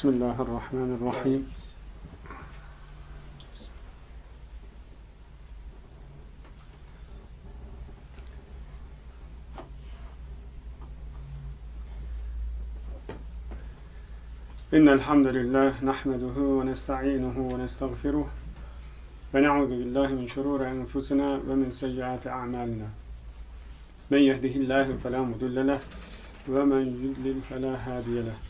بسم الله الرحمن الرحيم. إن الحمد لله نحمده ونستعينه ونستغفره ونعوذ بالله من شرور أنفسنا ومن سيئات أعمالنا. من يهده الله فلا مضل له ومن يضلل فلا هادي له.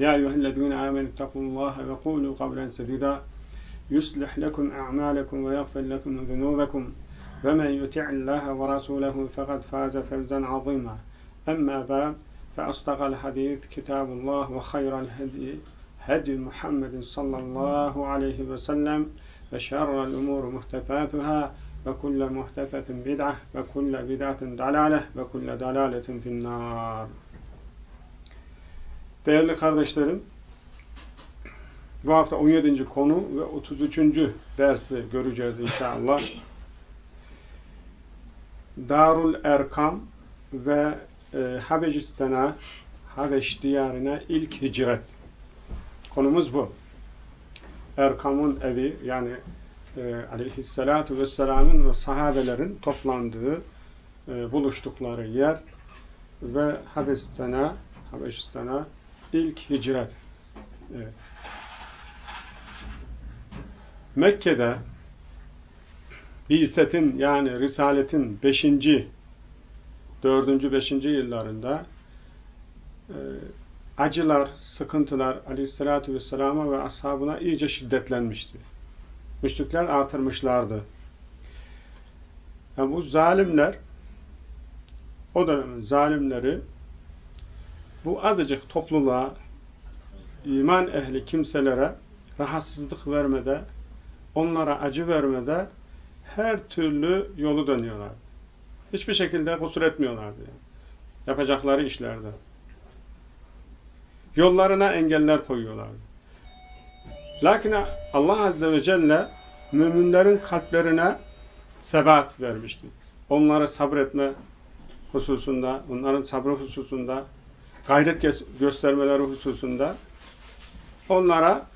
يا أيها الذين آمنوا اتقوا الله وقولوا قولا سديدا. يصلح لكم أعمالكم ويغفر لكم ذنوبكم. ومن يطع الله ورسوله فقد فاز فوزا عظيما. أما بعد فأصدق الحديث كتاب الله وخير الهدي هدي محمد صلى الله عليه وسلم وشر الأمور محدثاتها وكل محدثة بدعة وكل بدعة ضلالة وكل ضلالة في النار. Değerli kardeşlerim, bu hafta 17. konu ve 33. dersi göreceğiz inşallah. Darul Erkam ve e, Habeşistan'a, Habeş diyarına ilk hicret. Konumuz bu. Erkam'ın evi yani e, aleyhissalatu vesselamın ve sahabelerin toplandığı, e, buluştukları yer ve Habeşistan'a, Habeşistan'a ilk hicret. Evet. Mekke'de Bi'setin yani Risaletin 5. 4. 5. yıllarında e, acılar, sıkıntılar aleyhissalatü vesselama ve ashabına iyice şiddetlenmişti. Müşrikler artırmışlardı. Yani bu zalimler o dönemin zalimleri bu azıcık topluluğa iman ehli kimselere rahatsızlık vermede, onlara acı vermede her türlü yolu dönüyorlar. Hiçbir şekilde kusur etmiyorlardı. Yani. Yapacakları işlerde. Yollarına engeller koyuyorlardı. Lakin Allah Azze ve Celle müminlerin kalplerine sebat vermişti. Onlara sabretme hususunda, onların sabrı hususunda, gayret göstermeleri hususunda onlara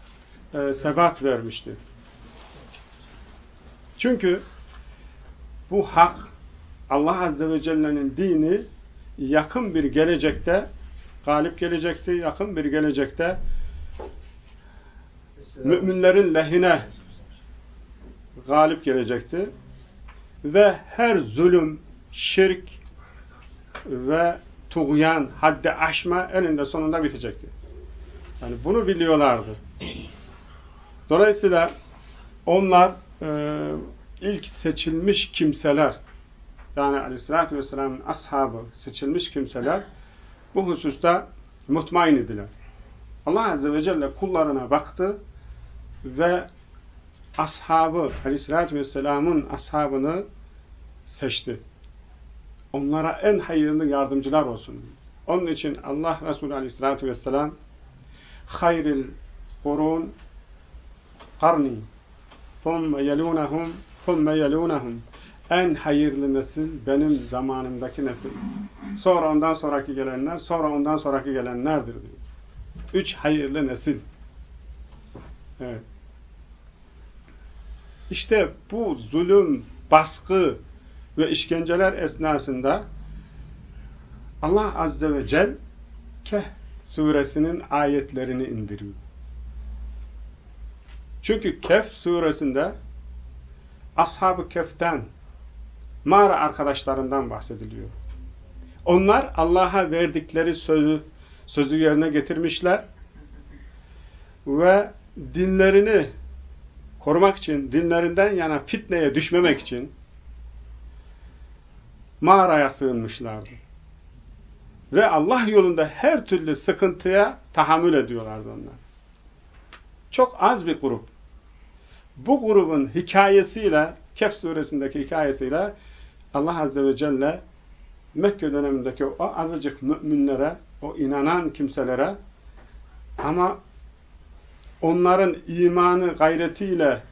e, sebat vermişti. Çünkü bu hak Allah Azze ve Celle'nin dini yakın bir gelecekte galip gelecekti, yakın bir gelecekte müminlerin lehine galip gelecekti ve her zulüm, şirk ve tuğyan, haddi aşma eninde sonunda bitecekti. Yani bunu biliyorlardı. Dolayısıyla onlar e, ilk seçilmiş kimseler yani aleyhissalatü vesselamın ashabı seçilmiş kimseler bu hususta mutmain idiler. Allah Azze ve Celle kullarına baktı ve ashabı aleyhissalatü vesselamın ashabını seçti onlara en hayırlı yardımcılar olsun. Onun için Allah Resulü Aleyhisselatü Vesselam hayril kurun karni thumme yelunahum thumme yelunahum en hayırlı nesil benim zamanımdaki nesil. Sonra ondan sonraki gelenler, sonra ondan sonraki gelenlerdir diyor. Üç hayırlı nesil. Evet. İşte bu zulüm, baskı, ve işkenceler esnasında Allah Azze ve Celle Kehf suresinin ayetlerini indiriyor. Çünkü Kehf suresinde Ashab-ı Kehf'ten mağara arkadaşlarından bahsediliyor. Onlar Allah'a verdikleri sözü sözü yerine getirmişler ve dinlerini korumak için, dinlerinden yana fitneye düşmemek için mağaraya sığınmışlardı. Ve Allah yolunda her türlü sıkıntıya tahammül ediyorlardı onlar. Çok az bir grup. Bu grubun hikayesiyle, Kehf suresindeki hikayesiyle Allah Azze ve Celle Mekke dönemindeki o azıcık müminlere, o inanan kimselere ama onların imanı gayretiyle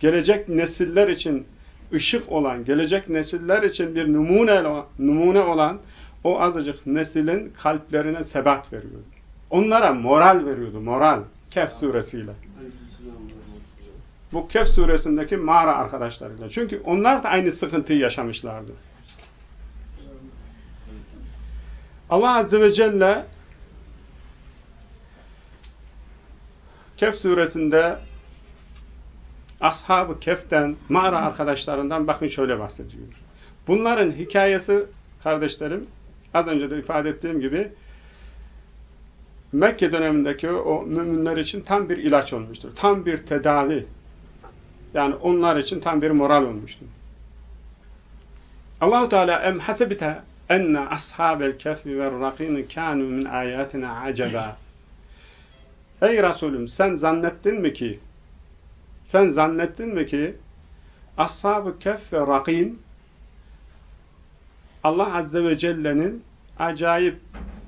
gelecek nesiller için ışık olan, gelecek nesiller için bir numune, numune olan o azıcık neslin kalplerine sebat veriyordu. Onlara moral veriyordu, moral. Kehf suresiyle. Bu Kehf suresindeki mağara arkadaşlarıyla. Çünkü onlar da aynı sıkıntıyı yaşamışlardı. Allah Azze ve Celle Kehf suresinde Ashab-ı Kehf'ten, mağara arkadaşlarından bakın şöyle bahsediyor. Bunların hikayesi kardeşlerim az önce de ifade ettiğim gibi Mekke dönemindeki o müminler için tam bir ilaç olmuştur. Tam bir tedavi. Yani onlar için tam bir moral olmuştur. Allahu Teala em hasebite enne ashabel kehfi ve rakin kanu min ayatina acaba. Ey Resulüm sen zannettin mi ki sen zannettin mi ki ashab-ı kehf ve rakim Allah Azze ve Celle'nin acayip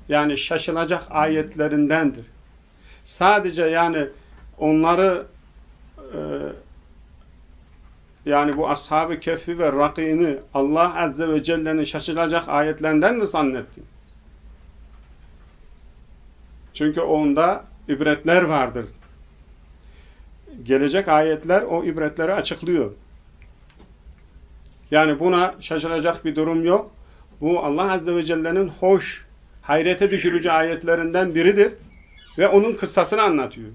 yani şaşılacak ayetlerindendir. Sadece yani onları e, yani bu ashab-ı kefi ve rakini Allah Azze ve Celle'nin şaşılacak ayetlerinden mi zannettin? Çünkü onda ibretler vardır. Gelecek ayetler o ibretleri açıklıyor. Yani buna şaşılacak bir durum yok. Bu Allah Azze ve Celle'nin hoş, hayrete düşürücü ayetlerinden biridir. Ve onun kıssasını anlatıyor.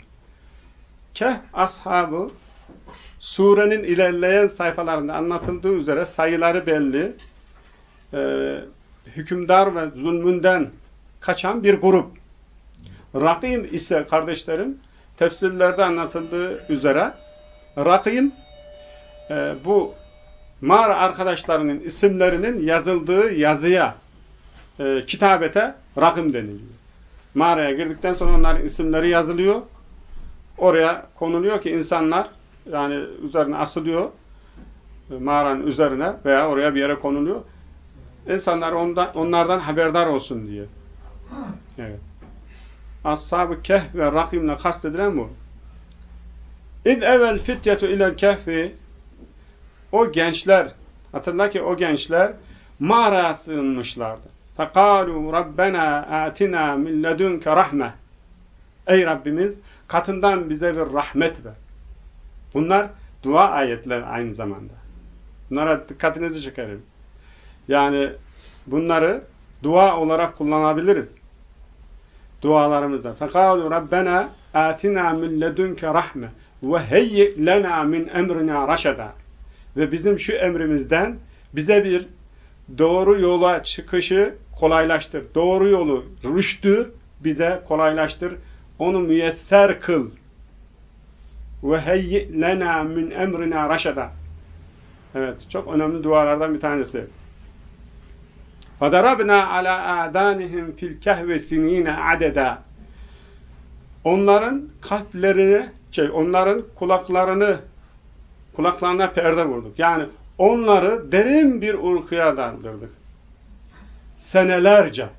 Keh ashabı surenin ilerleyen sayfalarında anlatıldığı üzere sayıları belli. Ee, hükümdar ve zulmünden kaçan bir grup. Rakim ise kardeşlerim tefsirlerde anlatıldığı üzere Rakim e, bu mağara arkadaşlarının isimlerinin yazıldığı yazıya e, kitabete Rakim deniliyor. Mağaraya girdikten sonra onların isimleri yazılıyor. Oraya konuluyor ki insanlar yani üzerine asılıyor e, mağaranın üzerine veya oraya bir yere konuluyor. İnsanlar ondan, onlardan haberdar olsun diye. Evet. Ashab-ı Kehf ve Rakim'le kastedilen bu. İd evvel fityetu ilel kehfi o gençler hatırla ki o gençler mağaraya sığınmışlardı. Fekalu Rabbena atina min ledunke rahme. Ey Rabbimiz katından bize bir rahmet ver. Bunlar dua ayetler aynı zamanda. Bunlara dikkatinizi çekerim. Yani bunları dua olarak kullanabiliriz dualarımızda. Fekalu Rabbena atina min ledunke rahme ve heyyi lena min emrina raşeda. Ve bizim şu emrimizden bize bir doğru yola çıkışı kolaylaştır. Doğru yolu, rüştü bize kolaylaştır. Onu müyesser kıl. Ve heyyi lena min emrina raşeda. Evet, çok önemli dualardan bir tanesi. فَضَرَبْنَا عَلَى آذَانِهِمْ فِي الْكَهْوِ سِن۪ينَ عَدَدًا Onların kalplerini, şey, onların kulaklarını, kulaklarına perde vurduk. Yani onları derin bir uykuya daldırdık. Senelerce.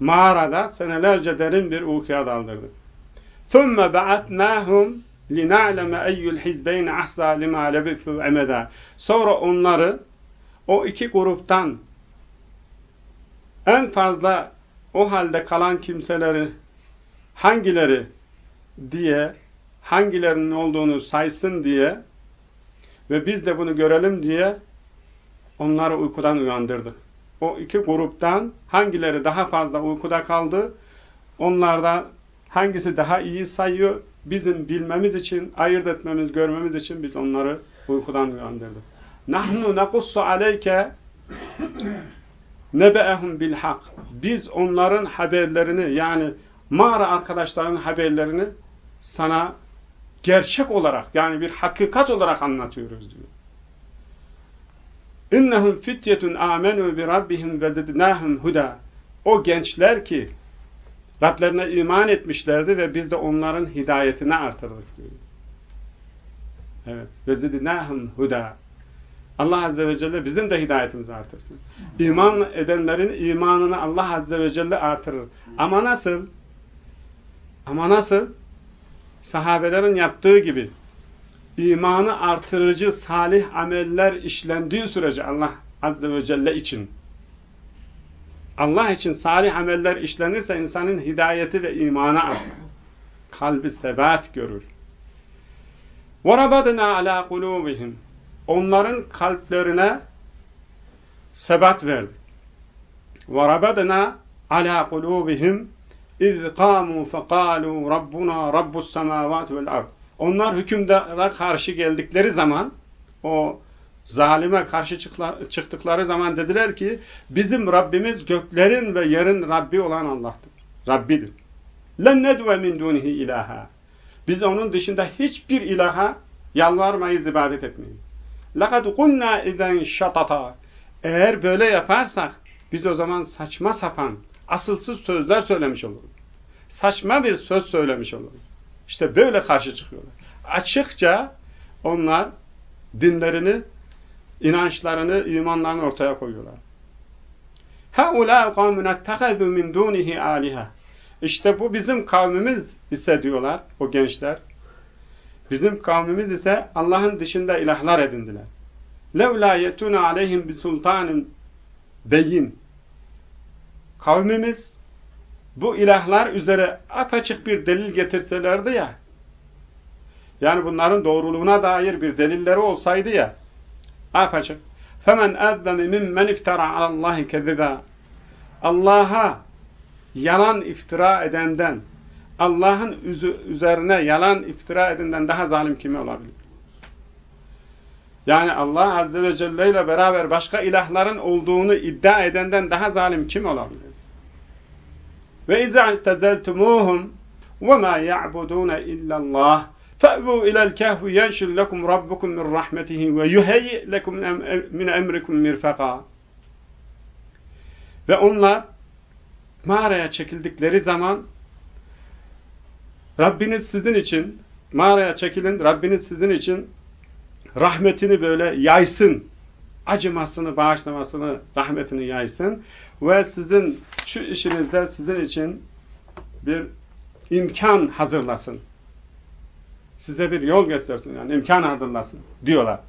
Mağarada senelerce derin bir uykuya daldırdık. ثُمَّ بَعَتْنَاهُمْ لِنَعْلَمَ اَيُّ الْحِزْبَيْنَ اَحْسَى لِمَا لَبِثُوا اَمَدًا Sonra onları o iki gruptan en fazla o halde kalan kimseleri hangileri diye hangilerinin olduğunu saysın diye ve biz de bunu görelim diye onları uykudan uyandırdık. O iki gruptan hangileri daha fazla uykuda kaldı, onlarda hangisi daha iyi sayıyor, bizim bilmemiz için, ayırt etmemiz, görmemiz için biz onları uykudan uyandırdık. Nahnu nakussu aleyke nebe'ehum bil hak. Biz onların haberlerini yani mağara arkadaşlarının haberlerini sana gerçek olarak yani bir hakikat olarak anlatıyoruz diyor. İnnehum fityetun amenu bi rabbihim ve zidnahum huda. o gençler ki Rablerine iman etmişlerdi ve biz de onların hidayetini artırdık diyor. Evet. Ve zidnâhum huda. Allah Azze ve Celle bizim de hidayetimizi artırsın. İman edenlerin imanını Allah Azze ve Celle artırır. Ama nasıl? Ama nasıl? Sahabelerin yaptığı gibi imanı artırıcı salih ameller işlendiği sürece Allah Azze ve Celle için Allah için salih ameller işlenirse insanın hidayeti ve imanı artar. Kalbi sebat görür. وَرَبَدْنَا عَلَى قُلُوبِهِمْ Onların kalplerine sebat verdik. وَرَبَدْنَا عَلَى قُلُوبِهِمْ اِذْ قَامُوا فَقَالُوا رَبُّنَا رَبُّ السَّمَاوَاتِ وَالْاَرْضِ Onlar hükümdara karşı geldikleri zaman o zalime karşı çıktıkları zaman dediler ki bizim Rabbimiz göklerin ve yerin Rabbi olan Allah'tır. Rabbidir. لَنْ نَدْوَ مِنْ دُونِهِ ilaha. Biz onun dışında hiçbir ilaha yalvarmayız, ibadet etmeyiz. لَقَدْ قُلْنَا اِذَنْ شَطَطَا Eğer böyle yaparsak biz o zaman saçma sapan, asılsız sözler söylemiş oluruz. Saçma bir söz söylemiş oluruz. İşte böyle karşı çıkıyorlar. Açıkça onlar dinlerini inançlarını, imanlarını ortaya koyuyorlar. هَؤُلَاءُ قَوْمُنَا اتَّخَذُوا مِنْ دُونِهِ آلِهَا İşte bu bizim kavmimiz ise diyorlar o gençler. Bizim kavmimiz ise Allah'ın dışında ilahlar edindiler. لَوْلَا يَتُونَ عَلَيْهِمْ بِسُلْطَانٍ beyin. Kavmimiz bu ilahlar üzere apaçık bir delil getirselerdi ya, yani bunların doğruluğuna dair bir delilleri olsaydı ya, Apaçık. Femen ezzemi mimmen iftara alallahi keziba. Allah'a yalan iftira edenden, Allah'ın üzerine yalan iftira edenden daha zalim kimi olabilir? Yani Allah Azze ve Celle ile beraber başka ilahların olduğunu iddia edenden daha zalim kim olabilir? Ve izâ tezeltumuhum ve mâ ya'budûne illallah fe'vû ilel kehvü yenşil lekum rabbukum min rahmetihi ve yuheyyi lekum min emrikum mirfeka. Ve onlar mağaraya çekildikleri zaman Rabbiniz sizin için mağaraya çekilin, Rabbiniz sizin için rahmetini böyle yaysın. Acımasını, bağışlamasını, rahmetini yaysın. Ve sizin şu işinizde sizin için bir imkan hazırlasın size bir yol göstersin yani imkan hazırlasın diyorlar.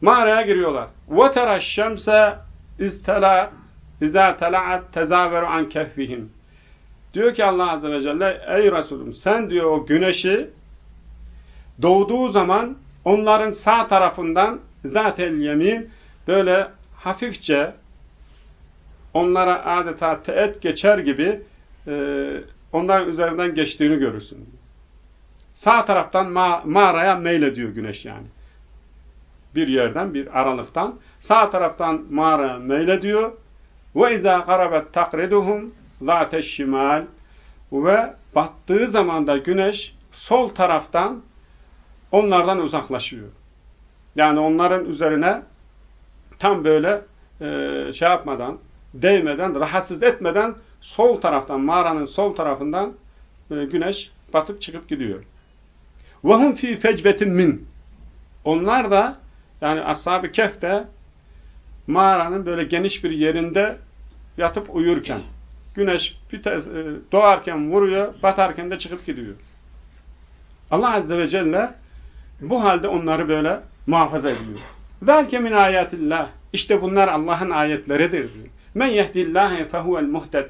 Mağaraya giriyorlar. وَتَرَ الشَّمْسَ اِزْتَلَا اِذَا تَلَعَتْ تَزَاوَرُ عَنْ كَفِّهِمْ Diyor ki Allah Azze ve Celle ey Resulüm sen diyor o güneşi doğduğu zaman onların sağ tarafından zatel yemin böyle hafifçe onlara adeta teet geçer gibi e, onların üzerinden geçtiğini görürsün. Sağ taraftan ma mağaraya meylediyor güneş yani. Bir yerden, bir aralıktan. Sağ taraftan mağaraya meylediyor. Ve izâ garabet takriduhum zâteş şimal ve battığı zaman da güneş sol taraftan onlardan uzaklaşıyor. Yani onların üzerine tam böyle e, şey yapmadan, değmeden, rahatsız etmeden sol taraftan, mağaranın sol tarafından e, güneş batıp çıkıp gidiyor. وَهُمْ ف۪ي فَجْبَةٍ min. Onlar da yani Ashab-ı Kehf de mağaranın böyle geniş bir yerinde yatıp uyurken Güneş vites, e, doğarken vuruyor, batarken de çıkıp gidiyor. Allah Azze ve Celle bu halde onları böyle muhafaza ediyor. Velke min ayatillah. İşte bunlar Allah'ın ayetleridir. Men yehdillâhe fehuvel muhted.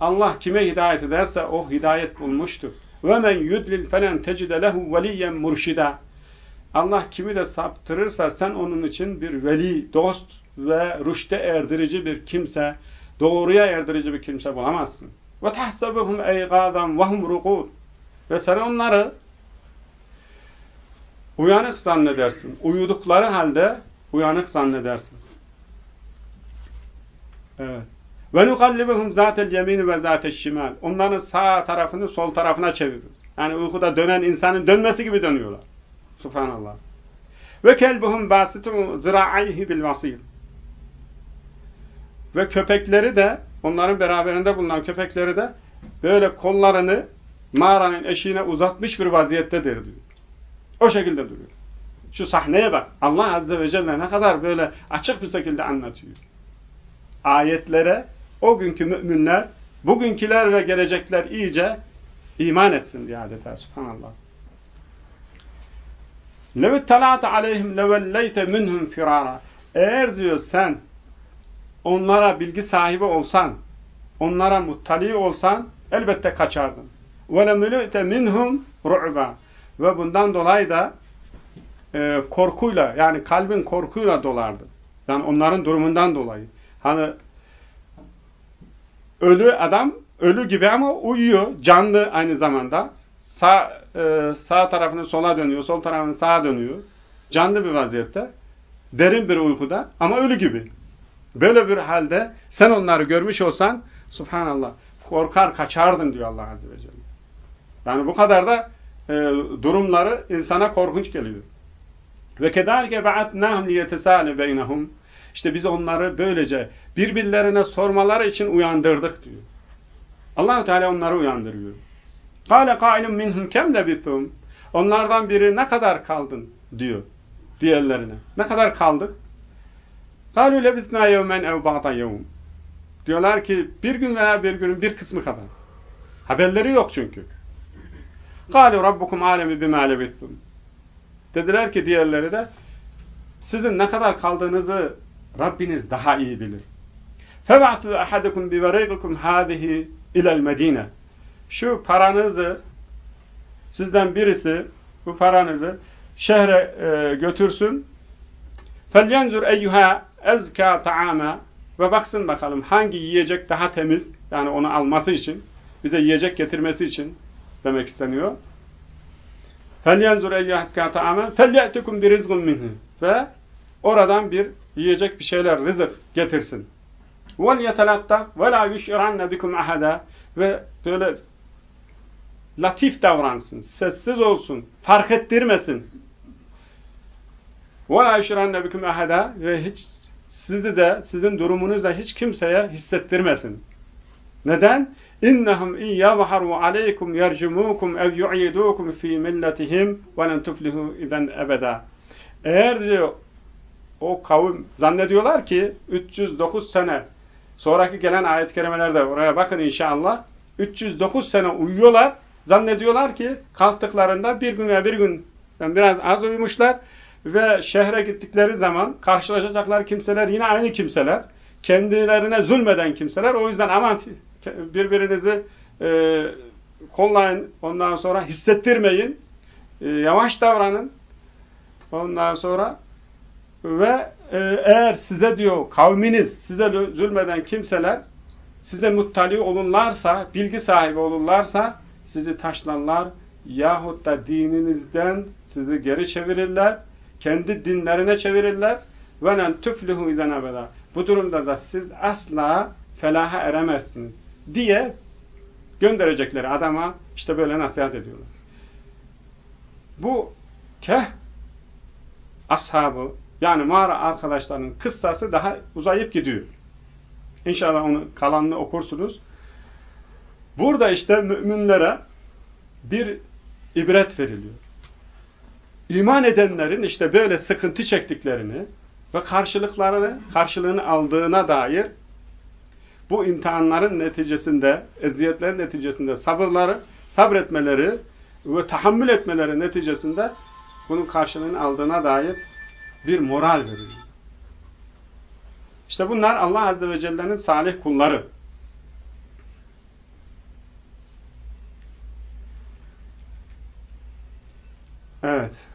Allah kime hidayet ederse o hidayet bulmuştur. Ve men yudlil felen tecide lehu veliyyen murşida. Allah kimi de saptırırsa sen onun için bir veli, dost ve rüşte erdirici bir kimse, Doğruya erdirici bir kimse bulamazsın. Ve tahsabuhum eygadan ve hum rukud. Ve sen onları uyanık zannedersin. Uyudukları halde uyanık zannedersin. Ve nukallibuhum zatel yemini ve zatel şimal. Onların sağ tarafını sol tarafına çeviriyoruz. Yani uykuda dönen insanın dönmesi gibi dönüyorlar. Subhanallah. Ve kelbuhum basitun zira'ayhi bil vasil. Ve köpekleri de onların beraberinde bulunan köpekleri de böyle kollarını mağaranın eşiğine uzatmış bir vaziyettedir diyor. O şekilde duruyor. Şu sahneye bak. Allah Azze ve Celle ne kadar böyle açık bir şekilde anlatıyor. Ayetlere o günkü müminler, bugünküler ve gelecekler iyice iman etsin diye adeta. Subhanallah. لَوْ اِتَّلَعْتَ عَلَيْهِمْ لَوَلَّيْتَ مِنْهُمْ فِرَارًا Eğer diyor sen onlara bilgi sahibi olsan, onlara muttali olsan elbette kaçardın. وَلَمُلُئْتَ مِنْهُمْ رُعْبًا Ve bundan dolayı da e, korkuyla yani kalbin korkuyla dolardı. Yani onların durumundan dolayı. Hani ölü adam ölü gibi ama uyuyor. Canlı aynı zamanda. Sağ, e, sağ tarafını sola dönüyor. Sol tarafını sağa dönüyor. Canlı bir vaziyette. Derin bir uykuda ama ölü gibi. Böyle bir halde sen onları görmüş olsan subhanallah korkar kaçardın diyor Allah Azze ve Celle. Yani bu kadar da e, durumları insana korkunç geliyor. Ve kedalike ba'atnahum liyetesale beynehum. İşte biz onları böylece birbirlerine sormaları için uyandırdık diyor. allah Teala onları uyandırıyor. Kale kailun minhum kem lebithum. Onlardan biri ne kadar kaldın diyor diğerlerine. Ne kadar kaldık? Kalu lebithna yevmen ev ba'da yevm. Diyorlar ki bir gün veya bir günün bir kısmı kadar. Haberleri yok çünkü. Kalu rabbukum alemi bima lebithum. Dediler ki diğerleri de sizin ne kadar kaldığınızı Rabbiniz daha iyi bilir. فَبَعْتُ أَحَدُكُمْ بِوَرَيْقِكُمْ هَذِهِ اِلَى الْمَد۪ينَ Şu paranızı sizden birisi bu paranızı şehre e, götürsün. فَلْيَنْزُرْ اَيُّهَا اَزْكَى طَعَامًا Ve baksın bakalım hangi yiyecek daha temiz yani onu alması için bize yiyecek getirmesi için demek isteniyor. فَلْيَنْزُرْ اَيُّهَا اَزْكَى طَعَامًا فَلْيَأْتِكُمْ بِرِزْغٌ مِنْهِ Ve oradan bir yiyecek bir şeyler, rızık getirsin. وَلْيَتَلَطَّ وَلَا يُشْعِرَنَّ بِكُمْ أَحَدًا Ve böyle latif davransın, sessiz olsun, fark ettirmesin. وَلَا يُشْعِرَنَّ بِكُمْ أَحَدًا Ve hiç sizi de, sizin durumunuz da hiç kimseye hissettirmesin. Neden? İnnehum in yazharu aleykum yercumukum ev yu'idukum fi milletihim ve len tuflihu izen ebeda. Eğer diyor o kavim zannediyorlar ki 309 sene sonraki gelen ayet-i kerimelerde oraya bakın inşallah 309 sene uyuyorlar zannediyorlar ki kalktıklarında bir gün veya bir gün yani biraz az uyumuşlar ve şehre gittikleri zaman karşılaşacaklar kimseler yine aynı kimseler. Kendilerine zulmeden kimseler. O yüzden aman birbirinizi e, kollayın. Ondan sonra hissettirmeyin. E, yavaş davranın. Ondan sonra ve e, eğer size diyor kavminiz, size zulmeden kimseler size muttali olurlarsa, bilgi sahibi olurlarsa sizi taşlarlar yahut da dininizden sizi geri çevirirler, kendi dinlerine çevirirler nen tüflihu izen abeda. Bu durumda da siz asla felaha eremezsiniz diye gönderecekleri adama işte böyle nasihat ediyorlar. Bu keh ashabı yani mağara arkadaşlarının kıssası daha uzayıp gidiyor. İnşallah onu kalanını okursunuz. Burada işte müminlere bir ibret veriliyor. İman edenlerin işte böyle sıkıntı çektiklerini ve karşılıklarını, karşılığını aldığına dair bu imtihanların neticesinde, eziyetlerin neticesinde sabırları, sabretmeleri ve tahammül etmeleri neticesinde bunun karşılığını aldığına dair bir moral veriyor. İşte bunlar Allah Azze ve Celle'nin salih kulları. Evet.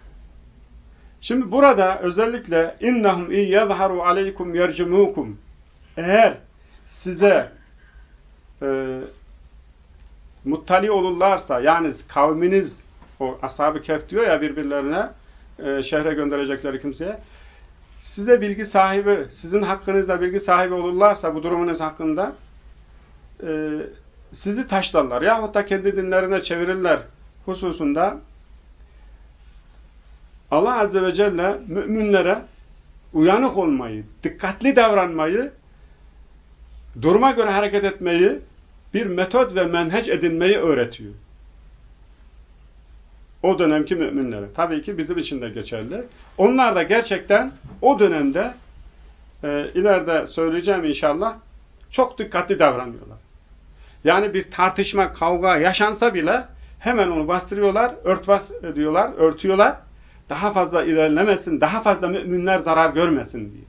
Şimdi burada özellikle innahum in yezharu aleykum yercumukum eğer size e, muttali olurlarsa yani kavminiz o ashab-ı kehf diyor ya birbirlerine e, şehre gönderecekleri kimseye. Size bilgi sahibi, sizin hakkınızda bilgi sahibi olurlarsa bu durumunuz hakkında e, sizi taşlarlar yahut da kendi dinlerine çevirirler hususunda Allah Azze ve Celle müminlere uyanık olmayı, dikkatli davranmayı duruma göre hareket etmeyi, bir metot ve menheç edinmeyi öğretiyor. O dönemki müminlere. Tabii ki bizim için de geçerli. Onlar da gerçekten o dönemde e, ileride söyleyeceğim inşallah çok dikkatli davranıyorlar. Yani bir tartışma, kavga yaşansa bile hemen onu bastırıyorlar, örtbas ediyorlar, örtüyorlar. Daha fazla ilerlemesin, daha fazla müminler zarar görmesin diye.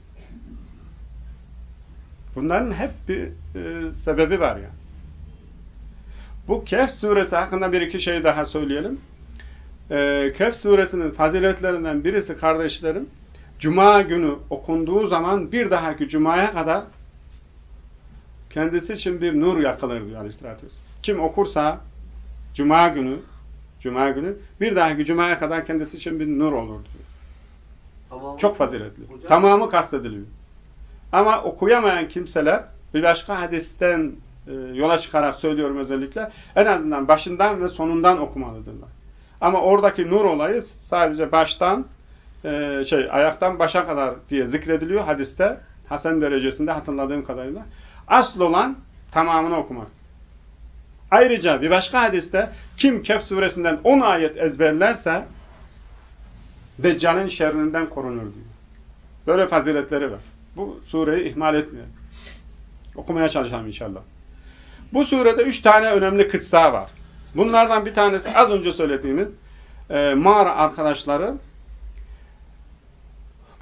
Bunların hep bir e, sebebi var yani. Bu Kehf suresi hakkında bir iki şey daha söyleyelim. E, Kehf suresinin faziletlerinden birisi kardeşlerim, Cuma günü okunduğu zaman bir dahaki Cuma'ya kadar kendisi için bir nur yakılır diyor Aleyhisselatü Vesselam. Kim okursa Cuma günü Cuma günü bir dahaki Cuma'ya kadar kendisi için bir nur olur diyor. Tamamı, Çok faziletli. Hocam. Tamamı kastediliyor. Ama okuyamayan kimseler bir başka hadisten e, yola çıkarak söylüyorum özellikle en azından başından ve sonundan okumalıdırlar. Ama oradaki nur olayı sadece baştan e, şey ayaktan başa kadar diye zikrediliyor hadiste. Hasan derecesinde hatırladığım kadarıyla. Asıl olan tamamını okumak. Ayrıca bir başka hadiste kim Kehf suresinden 10 ayet ezberlerse Deccal'in şerrinden korunur diyor. Böyle faziletleri var. Bu sureyi ihmal etmiyor. Okumaya çalışalım inşallah. Bu surede üç tane önemli kıssa var. Bunlardan bir tanesi az önce söylediğimiz e, mağara arkadaşları.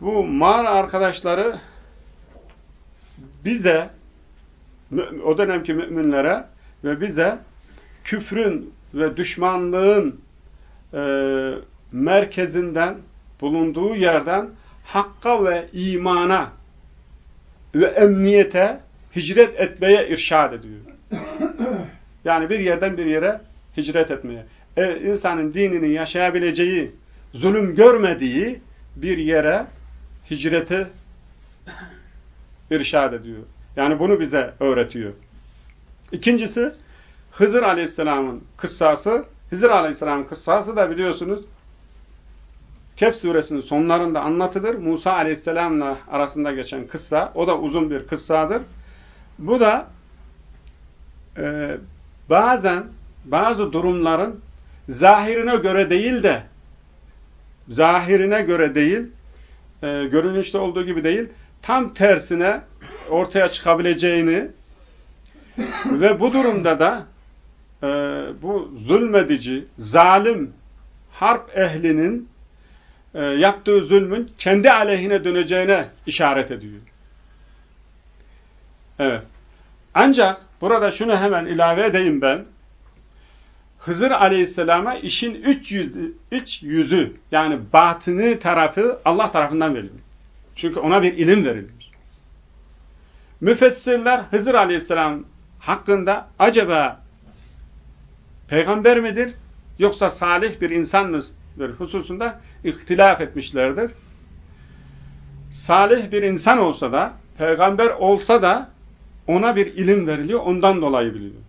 Bu mağara arkadaşları bize o dönemki müminlere ve bize küfrün ve düşmanlığın e, merkezinden bulunduğu yerden hakka ve imana ve emniyete hicret etmeye irşad ediyor. Yani bir yerden bir yere hicret etmeye. E, insanın dinini yaşayabileceği, zulüm görmediği bir yere hicreti irşad ediyor. Yani bunu bize öğretiyor. İkincisi Hızır Aleyhisselam'ın kıssası. Hızır Aleyhisselam'ın kıssası da biliyorsunuz Kehf suresinin sonlarında anlatılır. Musa Aleyhisselam'la arasında geçen kıssa. O da uzun bir kıssadır. Bu da e, bazen bazı durumların zahirine göre değil de zahirine göre değil e, görünüşte olduğu gibi değil tam tersine ortaya çıkabileceğini ve bu durumda da e, bu zulmedici, zalim harp ehlinin e, yaptığı zulmün kendi aleyhine döneceğine işaret ediyor. Evet. Ancak burada şunu hemen ilave edeyim ben. Hızır aleyhisselama işin üç yüzü, üç yüzü yani batını tarafı Allah tarafından verilmiş. Çünkü ona bir ilim verilmiş. Müfessirler Hızır aleyhisselam hakkında acaba peygamber midir yoksa salih bir insan mıdır hususunda ihtilaf etmişlerdir. Salih bir insan olsa da peygamber olsa da ona bir ilim veriliyor ondan dolayı biliyor.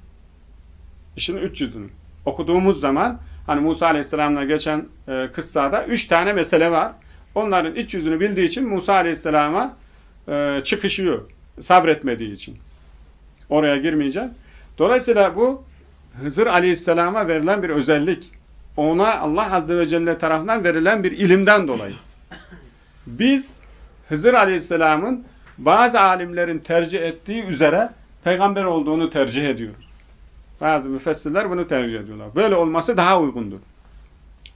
İşin üç yüzünü okuduğumuz zaman hani Musa Aleyhisselam'la geçen e, kıssada üç tane mesele var. Onların iç yüzünü bildiği için Musa Aleyhisselam'a e, çıkışıyor. Sabretmediği için. Oraya girmeyeceğim. Dolayısıyla bu Hızır Aleyhisselam'a verilen bir özellik. Ona Allah Azze ve Celle tarafından verilen bir ilimden dolayı. Biz Hızır Aleyhisselam'ın bazı alimlerin tercih ettiği üzere peygamber olduğunu tercih ediyoruz. Bazı müfessirler bunu tercih ediyorlar. Böyle olması daha uygundur.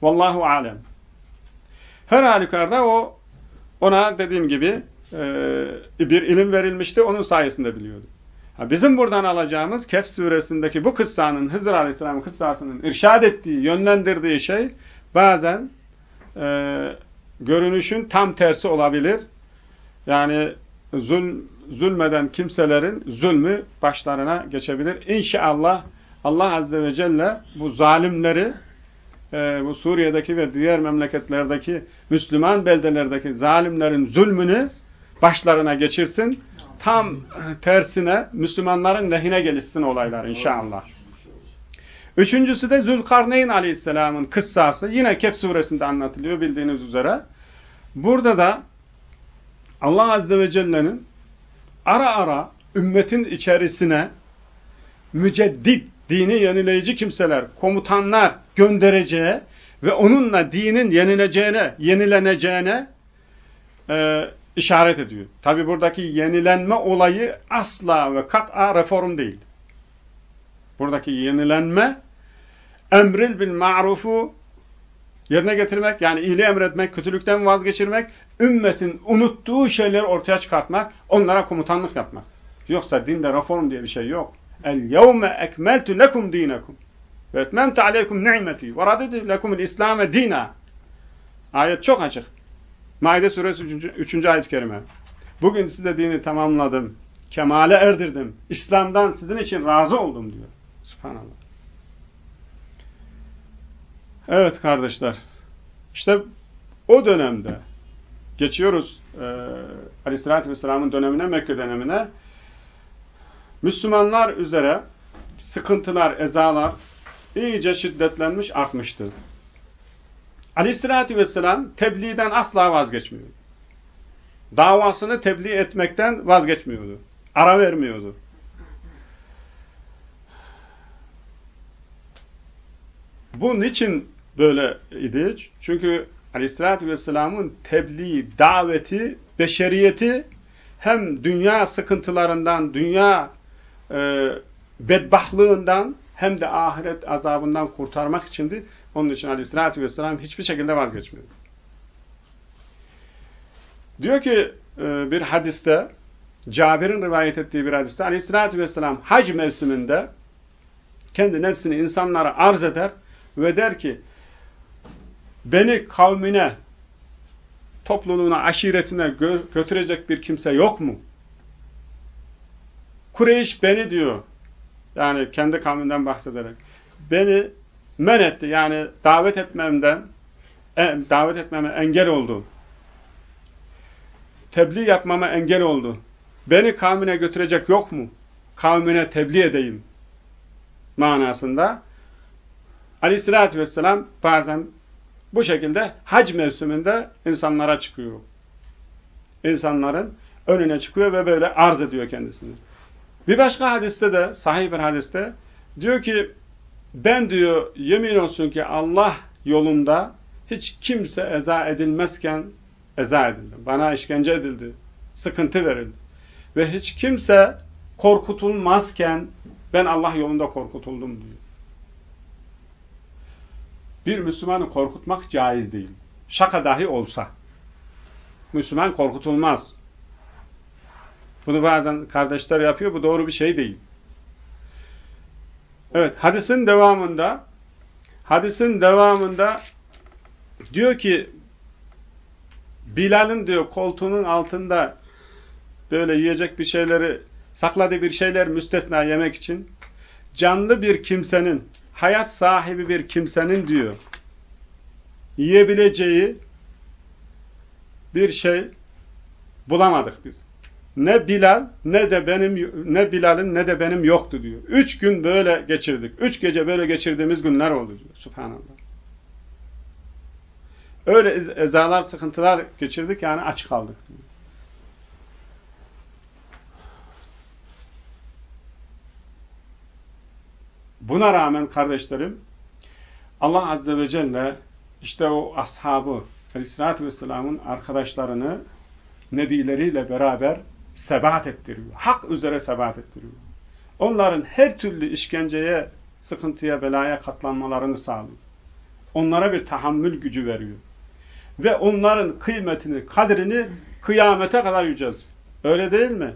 Vallahu alem. Her halükarda o ona dediğim gibi e, bir ilim verilmişti. Onun sayesinde biliyordu. Bizim buradan alacağımız Kehf suresindeki bu kıssanın, Hızır Aleyhisselam kıssasının irşad ettiği, yönlendirdiği şey bazen e, görünüşün tam tersi olabilir. Yani zul, zulmeden kimselerin zulmü başlarına geçebilir. İnşallah Allah Azze ve Celle bu zalimleri e, bu Suriye'deki ve diğer memleketlerdeki Müslüman beldelerdeki zalimlerin zulmünü başlarına geçirsin tam tersine Müslümanların lehine gelişsin olaylar inşallah. Üçüncüsü de Zülkarneyn Aleyhisselam'ın kıssası. Yine Kehf suresinde anlatılıyor bildiğiniz üzere. Burada da Allah Azze ve Celle'nin ara ara ümmetin içerisine müceddit, dini yenileyici kimseler, komutanlar göndereceği ve onunla dinin yenileceğine, yenileneceğine e, işaret ediyor. Tabi buradaki yenilenme olayı asla ve kat'a reform değil. Buradaki yenilenme emril bil ma'rufu yerine getirmek, yani iyiliği emretmek, kötülükten vazgeçirmek, ümmetin unuttuğu şeyleri ortaya çıkartmak, onlara komutanlık yapmak. Yoksa dinde reform diye bir şey yok. El yevme ekmeltu lekum dinekum ve etmemtu aleykum ni'meti ve raditu lekumul islame dina. Ayet çok açık. Maide suresi 3. 3. ayet-i kerime. Bugün size dini tamamladım. Kemale erdirdim. İslam'dan sizin için razı oldum diyor. Subhanallah. Evet kardeşler. İşte o dönemde geçiyoruz e, Aleyhisselatü Vesselam'ın dönemine, Mekke dönemine. Müslümanlar üzere sıkıntılar, ezalar iyice şiddetlenmiş, artmıştı. Aleyhissalatü vesselam tebliğden asla vazgeçmiyordu. Davasını tebliğ etmekten vazgeçmiyordu. Ara vermiyordu. Bu niçin böyle idi? Çünkü Aleyhisselatü Vesselam'ın tebliğ, daveti, beşeriyeti hem dünya sıkıntılarından, dünya e, bedbahlığından hem de ahiret azabından kurtarmak içindi. Onun için aleyhissalatü vesselam hiçbir şekilde vazgeçmiyor. Diyor ki e, bir hadiste, Cabir'in rivayet ettiği bir hadiste, aleyhissalatü vesselam hac mevsiminde kendi nefsini insanlara arz eder ve der ki, beni kavmine, topluluğuna, aşiretine gö götürecek bir kimse yok mu? Kureyş beni diyor, yani kendi kavminden bahsederek, beni men etti. Yani davet etmemden davet etmeme engel oldu. Tebliğ yapmama engel oldu. Beni kavmine götürecek yok mu? Kavmine tebliğ edeyim manasında. Aleyhissalatü vesselam bazen bu şekilde hac mevsiminde insanlara çıkıyor. İnsanların önüne çıkıyor ve böyle arz ediyor kendisini. Bir başka hadiste de, sahih bir hadiste diyor ki ben diyor yemin olsun ki Allah yolunda hiç kimse eza edilmezken eza edildi. Bana işkence edildi. Sıkıntı verildi. Ve hiç kimse korkutulmazken ben Allah yolunda korkutuldum diyor. Bir Müslümanı korkutmak caiz değil. Şaka dahi olsa. Müslüman korkutulmaz. Bunu bazen kardeşler yapıyor. Bu doğru bir şey değil. Evet, hadisin devamında hadisin devamında diyor ki Bilal'in diyor koltuğunun altında böyle yiyecek bir şeyleri sakladığı bir şeyler müstesna yemek için canlı bir kimsenin hayat sahibi bir kimsenin diyor yiyebileceği bir şey bulamadık biz. Ne Bilal ne de benim ne Bilal'in ne de benim yoktu diyor. Üç gün böyle geçirdik. Üç gece böyle geçirdiğimiz günler oldu diyor. Subhanallah. Öyle ezalar, sıkıntılar geçirdik yani aç kaldık. Buna rağmen kardeşlerim Allah Azze ve Celle işte o ashabı Aleyhisselatü Vesselam'ın arkadaşlarını nebileriyle beraber sebat ettiriyor. Hak üzere sebat ettiriyor. Onların her türlü işkenceye, sıkıntıya, belaya katlanmalarını sağlıyor. Onlara bir tahammül gücü veriyor. Ve onların kıymetini, kadrini kıyamete kadar yüceltiyor. Öyle değil mi?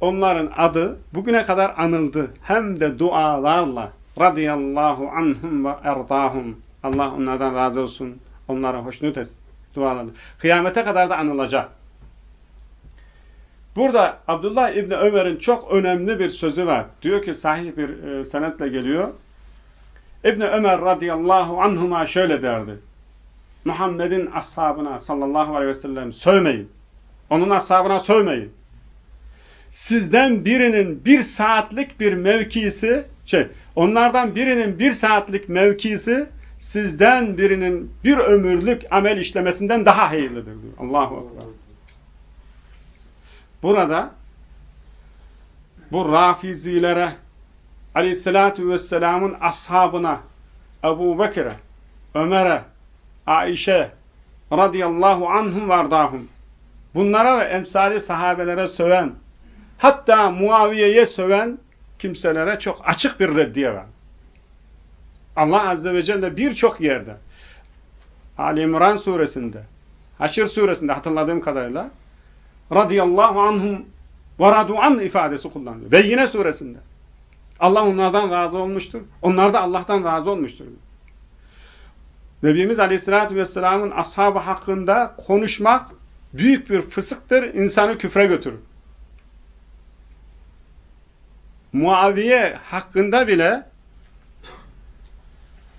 Onların adı bugüne kadar anıldı. Hem de dualarla. Radiyallahu anhum ve erdahum. Allah onlardan razı olsun. Onlara hoşnut etsin. Dualarla. Kıyamete kadar da anılacak. Burada Abdullah İbni Ömer'in çok önemli bir sözü var. Diyor ki sahih bir e, senetle geliyor. İbni Ömer radıyallahu anhuma şöyle derdi. Muhammed'in ashabına sallallahu aleyhi ve sellem sövmeyin. Onun ashabına sövmeyin. Sizden birinin bir saatlik bir mevkisi, şey, onlardan birinin bir saatlik mevkisi sizden birinin bir ömürlük amel işlemesinden daha hayırlıdır diyor. Allahu Ekber. Burada bu rafizilere aleyhissalatu vesselamın ashabına Ebu Bekir'e, Ömer'e, Aişe radıyallahu anhum vardahum bunlara ve emsali sahabelere söven hatta Muaviye'ye söven kimselere çok açık bir reddiye var. Allah Azze ve Celle birçok yerde Ali İmran suresinde Haşr suresinde hatırladığım kadarıyla radıyallahu anhum ve radu an ifadesi kullanıyor. Ve yine suresinde. Allah onlardan razı olmuştur. Onlar da Allah'tan razı olmuştur. Nebimiz Aleyhisselatü Vesselam'ın ashabı hakkında konuşmak büyük bir fısıktır, insanı küfre götürür. Muaviye hakkında bile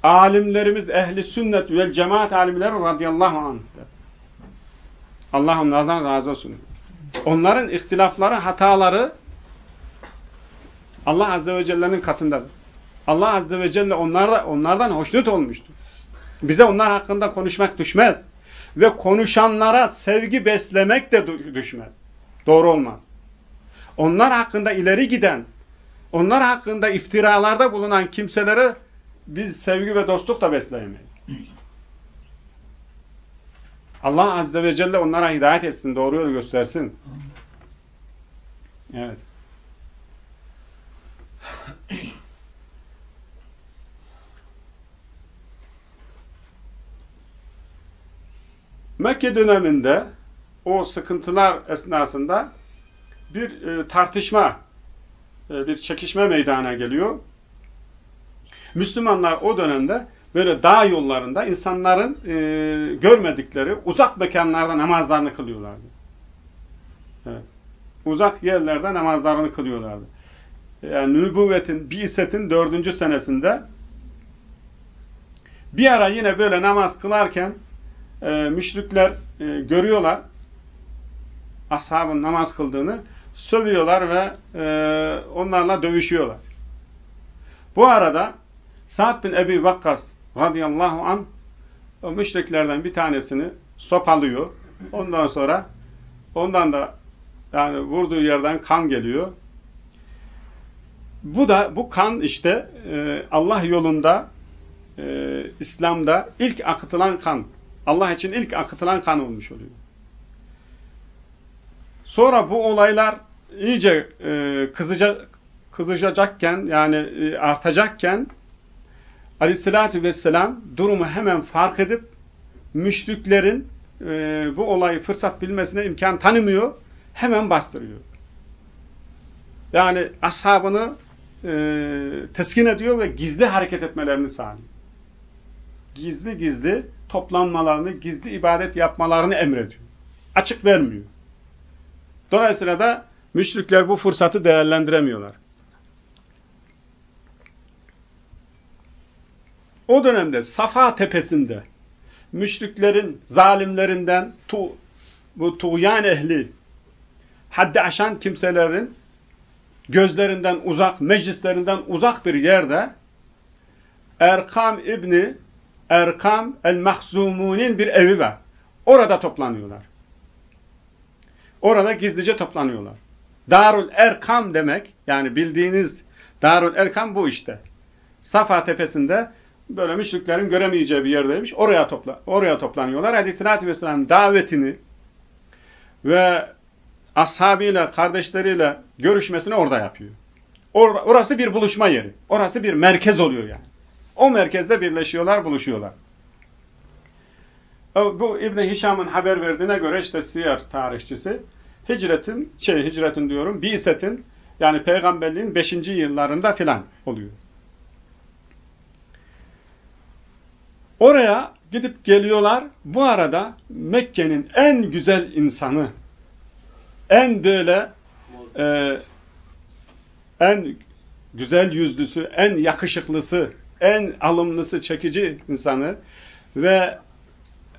alimlerimiz ehli sünnet ve cemaat alimleri radıyallahu anh Allah onlardan razı olsun. Onların ihtilafları, hataları Allah Azze ve Celle'nin katındadır. Allah Azze ve Celle onlardan, onlardan hoşnut olmuştur. Bize onlar hakkında konuşmak düşmez. Ve konuşanlara sevgi beslemek de düşmez. Doğru olmaz. Onlar hakkında ileri giden, onlar hakkında iftiralarda bulunan kimselere biz sevgi ve dostluk da besleyemeyiz. Allah Azze ve Celle onlara hidayet etsin, doğru yolu göstersin. Evet. Mekke döneminde o sıkıntılar esnasında bir e, tartışma, e, bir çekişme meydana geliyor. Müslümanlar o dönemde böyle dağ yollarında insanların e, görmedikleri uzak mekanlarda namazlarını kılıyorlardı. Evet. Uzak yerlerde namazlarını kılıyorlardı. Yani nübüvvetin, biisetin dördüncü senesinde bir ara yine böyle namaz kılarken e, müşrikler e, görüyorlar ashabın namaz kıldığını sövüyorlar ve e, onlarla dövüşüyorlar. Bu arada Sa'd bin Ebi Vakkas radıyallahu an o müşriklerden bir tanesini sopalıyor. Ondan sonra ondan da yani vurduğu yerden kan geliyor. Bu da bu kan işte e, Allah yolunda e, İslam'da ilk akıtılan kan. Allah için ilk akıtılan kan olmuş oluyor. Sonra bu olaylar iyice e, kızaca, kızacakken yani e, artacakken Aleyhisselatü Vesselam durumu hemen fark edip müşriklerin e, bu olayı fırsat bilmesine imkan tanımıyor. Hemen bastırıyor. Yani ashabını e, teskin ediyor ve gizli hareket etmelerini sağlıyor. Gizli gizli toplanmalarını, gizli ibadet yapmalarını emrediyor. Açık vermiyor. Dolayısıyla da müşrikler bu fırsatı değerlendiremiyorlar. O dönemde Safa tepesinde müşriklerin, zalimlerinden tu, bu tuğyan ehli haddi aşan kimselerin gözlerinden uzak, meclislerinden uzak bir yerde Erkam İbni Erkam el-Mahzumun'in bir evi var. Orada toplanıyorlar. Orada gizlice toplanıyorlar. Darul Erkam demek, yani bildiğiniz Darul Erkam bu işte. Safa tepesinde böyle müşriklerin göremeyeceği bir yerdeymiş. Oraya topla oraya toplanıyorlar. Aleyhissalatü vesselam davetini ve ashabıyla, kardeşleriyle görüşmesini orada yapıyor. Or orası bir buluşma yeri. Orası bir merkez oluyor yani. O merkezde birleşiyorlar, buluşuyorlar. Bu İbn Hişam'ın haber verdiğine göre işte siyer tarihçisi hicretin, şey hicretin diyorum, biisetin yani peygamberliğin 5. yıllarında filan oluyor. Oraya gidip geliyorlar. Bu arada Mekke'nin en güzel insanı, en böyle e, en güzel yüzlüsü, en yakışıklısı, en alımlısı, çekici insanı ve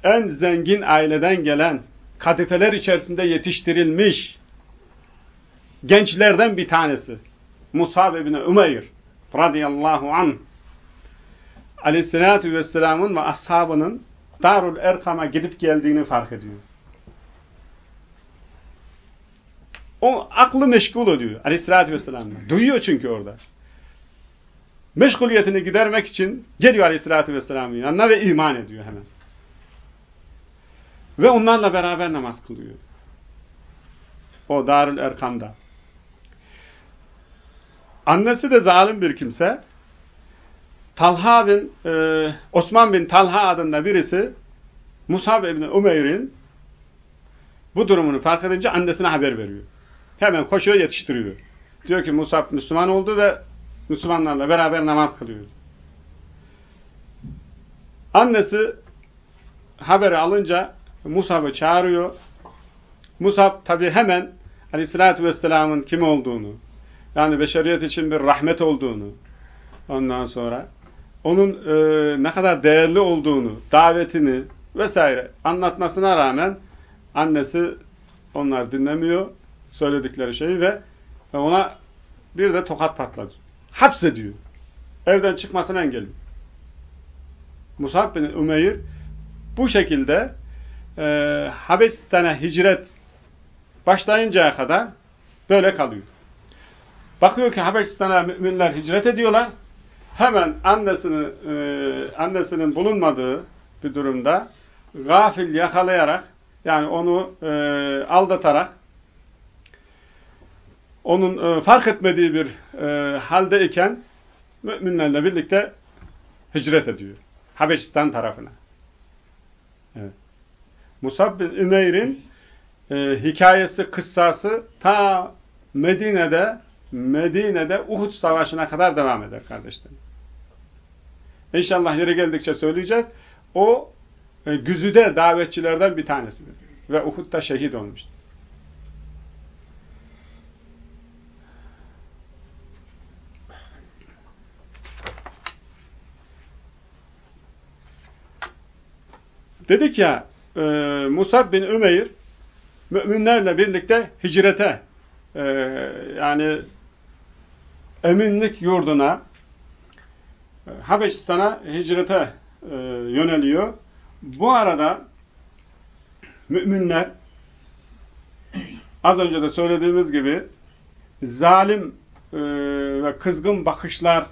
en zengin aileden gelen, kadifeler içerisinde yetiştirilmiş gençlerden bir tanesi. Musab ibn Umeyr radıyallahu anh aleyhissalatü vesselamın ve ashabının Darul Erkam'a gidip geldiğini fark ediyor. O aklı meşgul oluyor aleyhissalatü vesselam'la. Duyuyor çünkü orada. Meşguliyetini gidermek için geliyor aleyhissalatü vesselam'ın yanına ve iman ediyor hemen. Ve onlarla beraber namaz kılıyor. O Darül Erkam'da. Annesi de zalim bir kimse. Talha bin, e, Osman bin Talha adında birisi Musab ibn Umeyr'in bu durumunu fark edince annesine haber veriyor. Hemen koşuyor yetiştiriyor. Diyor ki Musab Müslüman oldu ve Müslümanlarla beraber namaz kılıyor. Annesi haberi alınca Musab'ı çağırıyor. Musab tabi hemen Aleyhisselatü Vesselam'ın kim olduğunu, yani beşeriyet için bir rahmet olduğunu, ondan sonra onun e, ne kadar değerli olduğunu, davetini vesaire anlatmasına rağmen annesi onlar dinlemiyor söyledikleri şeyi ve ona bir de tokat patladı. Hapsediyor. Evden çıkmasını engelliyor. Musab bin Ümeyr bu şekilde e, Habeşistan'a hicret başlayıncaya kadar böyle kalıyor. Bakıyor ki Habeşistan'a müminler hicret ediyorlar. Hemen annesini, e, annesinin bulunmadığı bir durumda gafil yakalayarak yani onu e, aldatarak onun e, fark etmediği bir e, halde iken müminlerle birlikte hicret ediyor. Habeşistan tarafına. Evet. Musab bin Ümeyr'in e, hikayesi, kıssası ta Medine'de Medine'de Uhud Savaşı'na kadar devam eder kardeşlerim. İnşallah yeri geldikçe söyleyeceğiz. O e, güzüde davetçilerden bir tanesidir. Ve Uhud'da şehit olmuştur. Dedik ya e, Musab bin Ümeyr müminlerle birlikte hicrete e, yani eminlik yurduna Habeşistan'a hicrete e, yöneliyor. Bu arada müminler az önce de söylediğimiz gibi zalim e, ve kızgın bakışlar,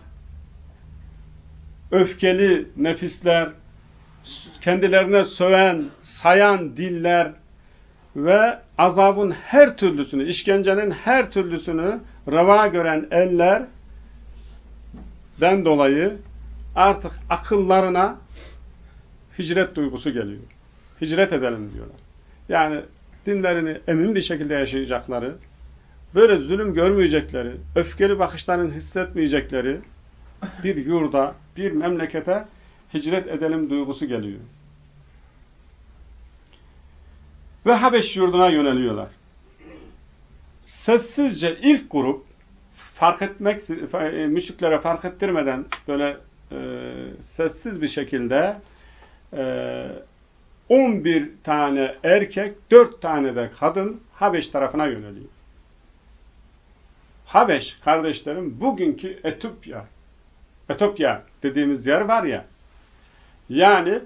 öfkeli nefisler, kendilerine söven, sayan diller ve azabın her türlüsünü, işkencenin her türlüsünü reva gören ellerden dolayı artık akıllarına hicret duygusu geliyor. Hicret edelim diyorlar. Yani dinlerini emin bir şekilde yaşayacakları, böyle zulüm görmeyecekleri, öfkeli bakışların hissetmeyecekleri bir yurda, bir memlekete hicret edelim duygusu geliyor. Ve Habeş yurduna yöneliyorlar. Sessizce ilk grup fark etmek, müşriklere fark ettirmeden böyle e, sessiz bir şekilde e, 11 tane erkek, 4 tane de kadın Habeş tarafına yöneliyor. Habeş kardeşlerim bugünkü Etopya, Etopya dediğimiz yer var ya, yani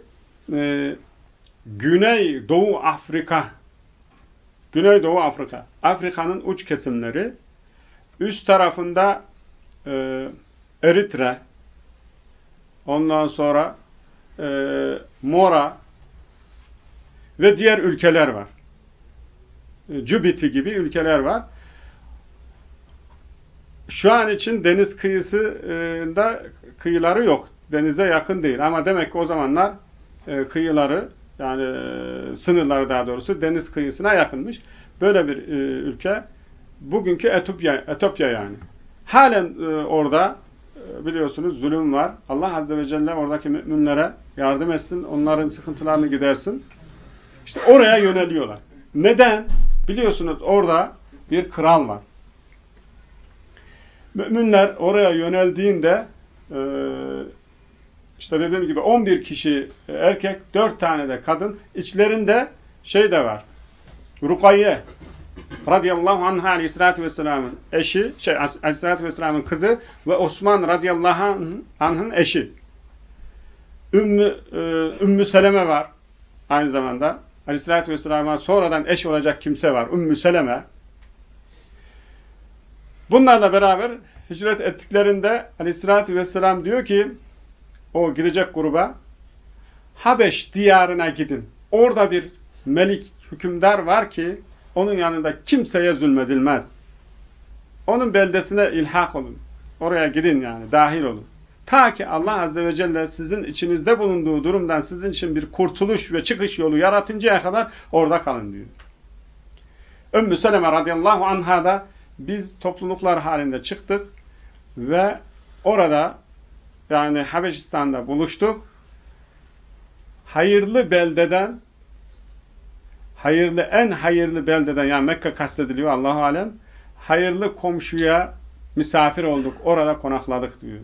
e, Güney Doğu Afrika Güney Doğu Afrika Afrika'nın uç kesimleri üst tarafında e, Eritre ondan sonra e, Mora ve diğer ülkeler var. E, Cübiti gibi ülkeler var. Şu an için deniz kıyısında kıyıları yok denize yakın değil. Ama demek ki o zamanlar e, kıyıları yani e, sınırları daha doğrusu deniz kıyısına yakınmış. Böyle bir e, ülke bugünkü Etopya, Etopya yani. Halen e, orada e, biliyorsunuz zulüm var. Allah Azze ve Celle oradaki müminlere yardım etsin, onların sıkıntılarını gidersin. İşte oraya yöneliyorlar. Neden? Biliyorsunuz orada bir kral var. Müminler oraya yöneldiğinde e, işte dediğim gibi 11 kişi erkek, 4 tane de kadın. İçlerinde şey de var. Rukayye radıyallahu anh'a aleyhissalatü vesselamın eşi, şey aleyhissalatü vesselamın kızı ve Osman radıyallahu anh'ın eşi. Ümmü, e, Ümmü Seleme var aynı zamanda. Aleyhissalatü vesselam'a sonradan eş olacak kimse var. Ümmü Seleme. Bunlarla beraber hicret ettiklerinde aleyhissalatü vesselam diyor ki o gidecek gruba Habeş diyarına gidin. Orada bir melik hükümdar var ki onun yanında kimseye zulmedilmez. Onun beldesine ilhak olun. Oraya gidin yani dahil olun. Ta ki Allah Azze ve Celle sizin içinizde bulunduğu durumdan sizin için bir kurtuluş ve çıkış yolu yaratıncaya kadar orada kalın diyor. Ümmü Seleme radıyallahu anha da biz topluluklar halinde çıktık ve orada yani Habeşistan'da buluştuk. Hayırlı beldeden hayırlı en hayırlı beldeden yani Mekke kastediliyor Allahu alem hayırlı komşuya misafir olduk. Orada konakladık diyor.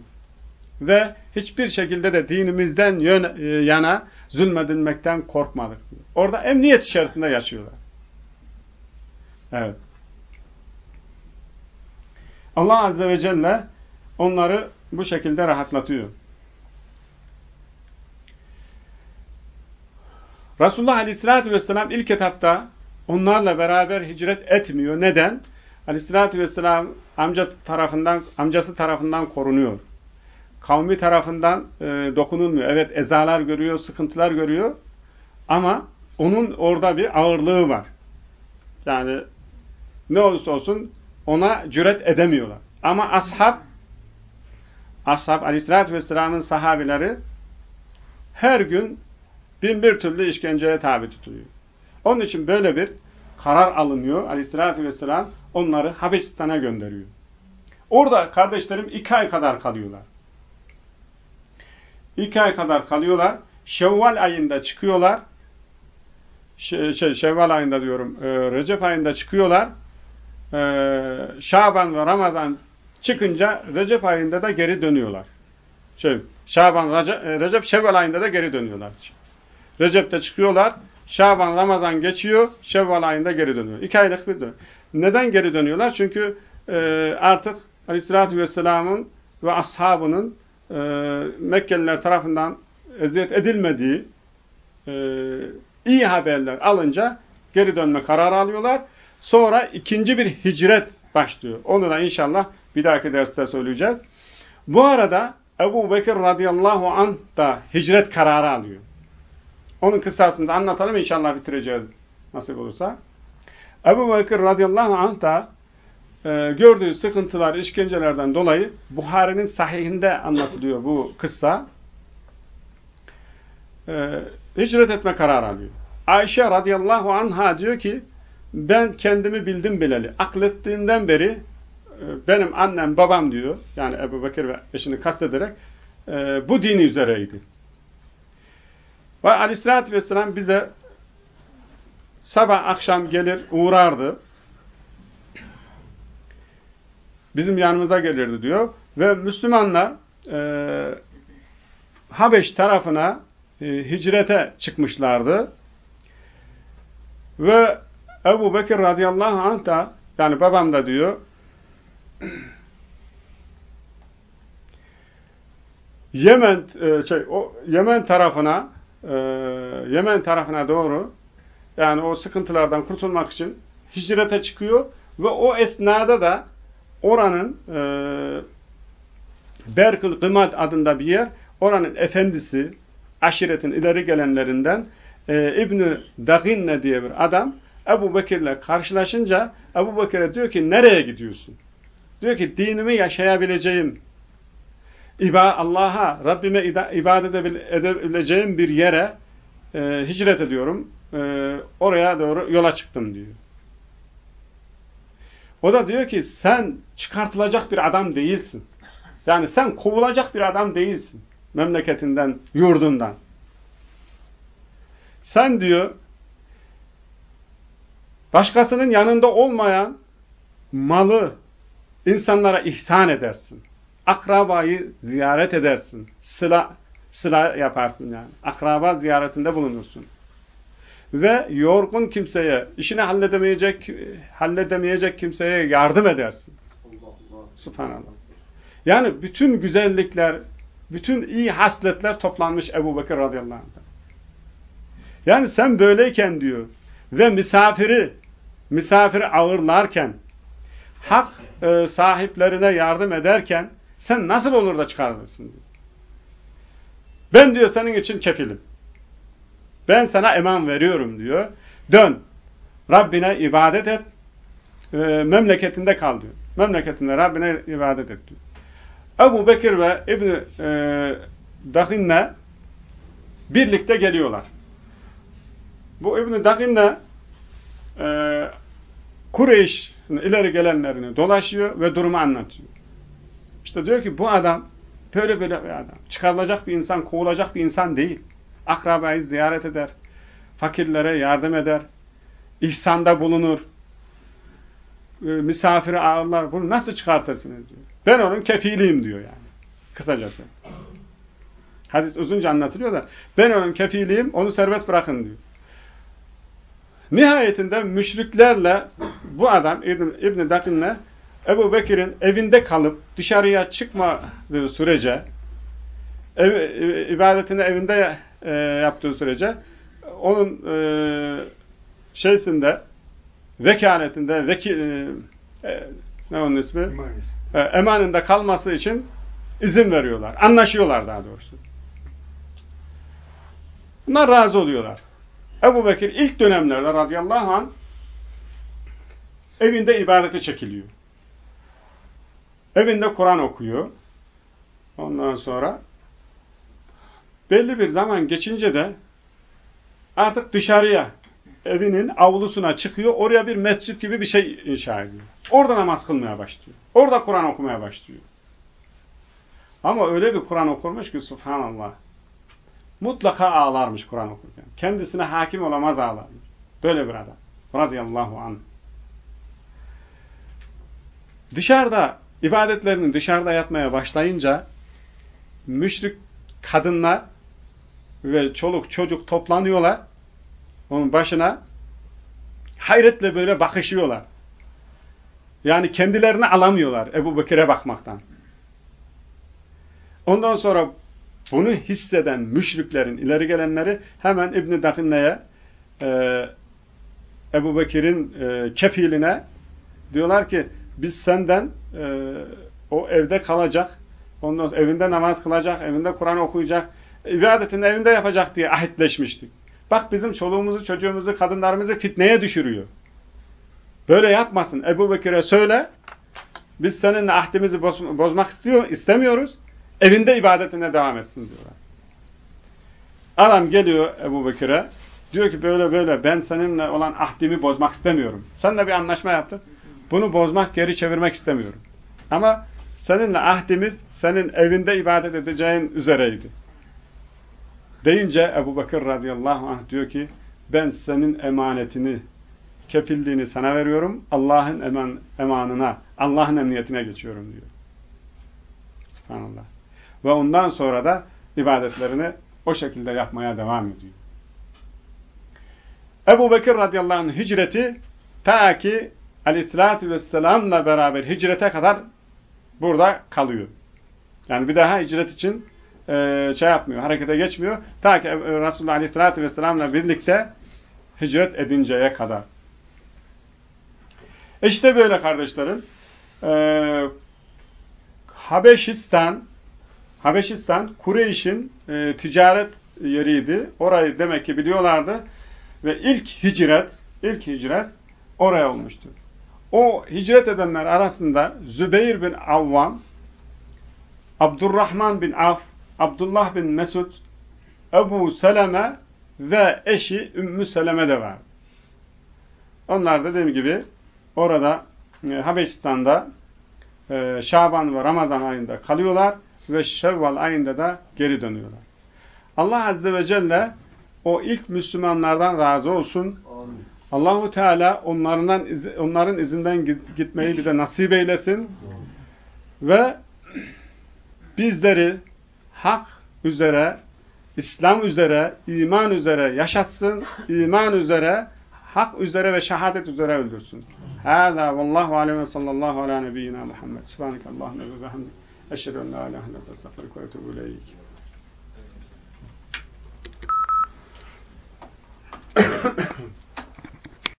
Ve hiçbir şekilde de dinimizden yön, e, yana zulmedilmekten korkmadık diyor. Orada emniyet içerisinde yaşıyorlar. Evet. Allah Azze ve Celle onları bu şekilde rahatlatıyor. Resulullah Aleyhisselatü Vesselam ilk etapta onlarla beraber hicret etmiyor. Neden? Aleyhisselatü Vesselam amca tarafından, amcası tarafından korunuyor. Kavmi tarafından e, dokunulmuyor. Evet ezalar görüyor, sıkıntılar görüyor. Ama onun orada bir ağırlığı var. Yani ne olursa olsun ona cüret edemiyorlar. Ama ashab ashab aleyhissalatü vesselamın sahabileri her gün bin bir türlü işkenceye tabi tutuluyor. Onun için böyle bir karar alınıyor. Aleyhissalatü vesselam onları Habeşistan'a gönderiyor. Orada kardeşlerim iki ay kadar kalıyorlar. İki ay kadar kalıyorlar. Şevval ayında çıkıyorlar. Şey, şey, Şevval ayında diyorum. E, Recep ayında çıkıyorlar. E, Şaban ve Ramazan çıkınca Recep ayında da geri dönüyorlar. Şey, Şaban, e, Recep Şevval ayında da geri dönüyorlar. Recep'te çıkıyorlar. Şaban, Ramazan geçiyor. Şevval ayında geri dönüyor. İki aylık bir dön. Neden geri dönüyorlar? Çünkü e, artık Aleyhisselatü Vesselam'ın ve ashabının e, Mekkeliler tarafından eziyet edilmediği e, iyi haberler alınca geri dönme kararı alıyorlar. Sonra ikinci bir hicret başlıyor. Onu da inşallah bir dahaki derste söyleyeceğiz. Bu arada Ebu Bekir radıyallahu anh da hicret kararı alıyor. Onun kıssasını da anlatalım inşallah bitireceğiz nasip olursa. Ebu Bekir radıyallahu anh da e, gördüğü sıkıntılar, işkencelerden dolayı Buhari'nin sahihinde anlatılıyor bu kıssa. E, hicret etme kararı alıyor. Ayşe radıyallahu anha diyor ki ben kendimi bildim bileli. Aklettiğinden beri e, benim annem babam diyor. Yani Ebu Bekir ve eşini kastederek e, bu dini üzereydi. Ve aleyhissalatü vesselam bize sabah akşam gelir uğrardı. Bizim yanımıza gelirdi diyor. Ve Müslümanlar e, Habeş tarafına e, hicrete çıkmışlardı. Ve Ebu Bekir radıyallahu anh da yani babam da diyor Yemen e, şey o Yemen tarafına e, Yemen tarafına doğru yani o sıkıntılardan kurtulmak için hicrete çıkıyor ve o esnada da oranın e, Berkül Gımat adında bir yer oranın efendisi aşiretin ileri gelenlerinden e, İbn-i diye bir adam Ebu Bekir'le karşılaşınca Ebu Bekir'e diyor ki nereye gidiyorsun? Diyor ki dinimi yaşayabileceğim Allah'a, Rabbime ibadet edebileceğim bir yere e, hicret ediyorum. E, oraya doğru yola çıktım diyor. O da diyor ki sen çıkartılacak bir adam değilsin. Yani sen kovulacak bir adam değilsin. Memleketinden, yurdundan. Sen diyor başkasının yanında olmayan malı insanlara ihsan edersin akrabayı ziyaret edersin. Sıla, sıla yaparsın yani. Akraba ziyaretinde bulunursun. Ve yorgun kimseye, işini halledemeyecek, halledemeyecek kimseye yardım edersin. Subhanallah. Yani bütün güzellikler, bütün iyi hasletler toplanmış Ebu Bekir radıyallahu anh. Yani sen böyleyken diyor ve misafiri, misafiri ağırlarken hak e, sahiplerine yardım ederken sen nasıl olur da çıkarırsın diyor. Ben diyor senin için kefilim. Ben sana eman veriyorum diyor. Dön. Rabbine ibadet et. E, memleketinde kal diyor. Memleketinde Rabbine ibadet et diyor. Ebu Bekir ve İbni e, Dahin'le birlikte geliyorlar. Bu İbni e, Kureyş ileri gelenlerini dolaşıyor ve durumu anlatıyor. İşte diyor ki bu adam böyle böyle bir adam. Çıkarılacak bir insan, kovulacak bir insan değil. Akrabayı ziyaret eder. Fakirlere yardım eder. İhsanda bulunur. E, misafiri ağırlar. Bunu nasıl çıkartırsınız diyor. Ben onun kefiliyim diyor yani. Kısacası. Hadis uzunca anlatılıyor da ben onun kefiliyim, onu serbest bırakın diyor. Nihayetinde müşriklerle bu adam İbn, İbn Dakin'le Ebu Bekir'in evinde kalıp dışarıya çıkmadığı sürece ev, ibadetini evinde e, yaptığı sürece onun e, şeysinde vekaletinde veki, e, ne onun ismi? E, emanında kalması için izin veriyorlar. Anlaşıyorlar daha doğrusu. Bunlar razı oluyorlar. Ebu Bekir ilk dönemlerde radıyallahu anh evinde ibadete çekiliyor. Evinde Kur'an okuyor. Ondan sonra belli bir zaman geçince de artık dışarıya evinin avlusuna çıkıyor. Oraya bir mescit gibi bir şey inşa ediyor. Orada namaz kılmaya başlıyor. Orada Kur'an okumaya başlıyor. Ama öyle bir Kur'an okurmuş ki subhanallah. Mutlaka ağlarmış Kur'an okurken. Kendisine hakim olamaz ağlarmış. Böyle bir adam. Radıyallahu anh. Dışarıda, ibadetlerini dışarıda yapmaya başlayınca müşrik kadınlar ve çoluk çocuk toplanıyorlar. Onun başına hayretle böyle bakışıyorlar. Yani kendilerini alamıyorlar Ebu Bekir'e bakmaktan. Ondan sonra bunu hisseden müşriklerin ileri gelenleri hemen İbn-i Dakinne'ye e, Ebu Bekir'in e, kefiline diyorlar ki biz senden e, o evde kalacak, ondan evinde namaz kılacak, evinde Kur'an okuyacak, ibadetini evinde yapacak diye ahitleşmiştik. Bak bizim çoluğumuzu, çocuğumuzu, kadınlarımızı fitneye düşürüyor. Böyle yapmasın. Ebu Bekir'e söyle, biz seninle ahdimizi boz, bozmak istiyor, istemiyoruz. Evinde ibadetine devam etsin diyorlar. Adam geliyor Ebu Bekir'e, diyor ki böyle böyle ben seninle olan ahdimi bozmak istemiyorum. Seninle bir anlaşma yaptık. Bunu bozmak, geri çevirmek istemiyorum. Ama seninle ahdimiz senin evinde ibadet edeceğin üzereydi. Deyince Ebu Bakır radıyallahu anh diyor ki ben senin emanetini, kefilliğini sana veriyorum. Allah'ın eman, emanına, Allah'ın emniyetine geçiyorum diyor. Subhanallah. Ve ondan sonra da ibadetlerini o şekilde yapmaya devam ediyor. Ebu Bekir radıyallahu anh hicreti ta ki aleyhissalatü vesselamla beraber hicrete kadar burada kalıyor. Yani bir daha hicret için e, şey yapmıyor, harekete geçmiyor. Ta ki Resulullah aleyhissalatü vesselamla birlikte hicret edinceye kadar. İşte böyle kardeşlerim. E, Habeşistan Habeşistan Kureyş'in e, ticaret yeriydi. Orayı demek ki biliyorlardı. Ve ilk hicret, ilk hicret oraya olmuştu. O hicret edenler arasında Zübeyir bin Avvam, Abdurrahman bin Af, Abdullah bin Mesud, Ebu Seleme ve eşi Ümmü Seleme de var. Onlar dediğim gibi orada e, Habeşistan'da e, Şaban ve Ramazan ayında kalıyorlar ve Şevval ayında da geri dönüyorlar. Allah Azze ve Celle o ilk Müslümanlardan razı olsun. Amin. Allahu Teala onlardan onların izinden gitmeyi bize nasip eylesin. Ve bizleri hak üzere, İslam üzere, iman üzere yaşatsın, iman üzere, hak üzere ve şehadet üzere öldürsün. Hâzâ vallahu aleyhi ve sallallahu ala nebiyyina Muhammed. Subhanakallahümme ve bihamdik. Eşhedü en la ilahe illallah estağfiruke ve etûbü ileyk.